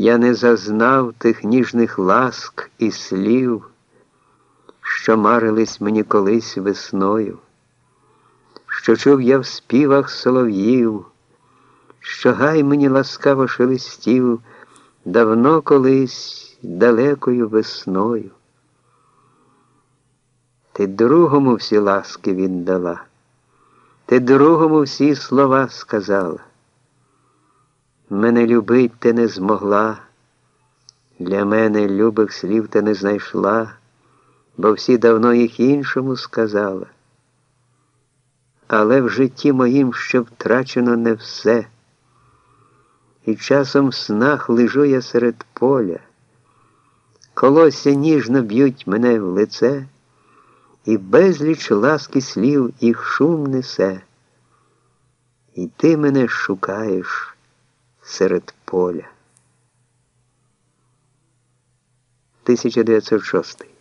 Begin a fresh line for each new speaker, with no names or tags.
Я не зазнав тих ніжних ласк і слів, що марились мені колись весною, що чув я в співах солов'їв, що гай мені ласкаво шелестів давно колись далекою весною. Ти другому всі ласки віддала, ти другому всі слова сказала. Мене любить ти не змогла, для мене любих слів ти не знайшла, бо всі давно їх іншому сказала. Але в житті моїм ще втрачено не все, і часом в снах лежу я серед поля, колосся ніжно б'ють мене в лице, і безліч ласки слів їх шум несе, і ти мене шукаєш серед поля. 1906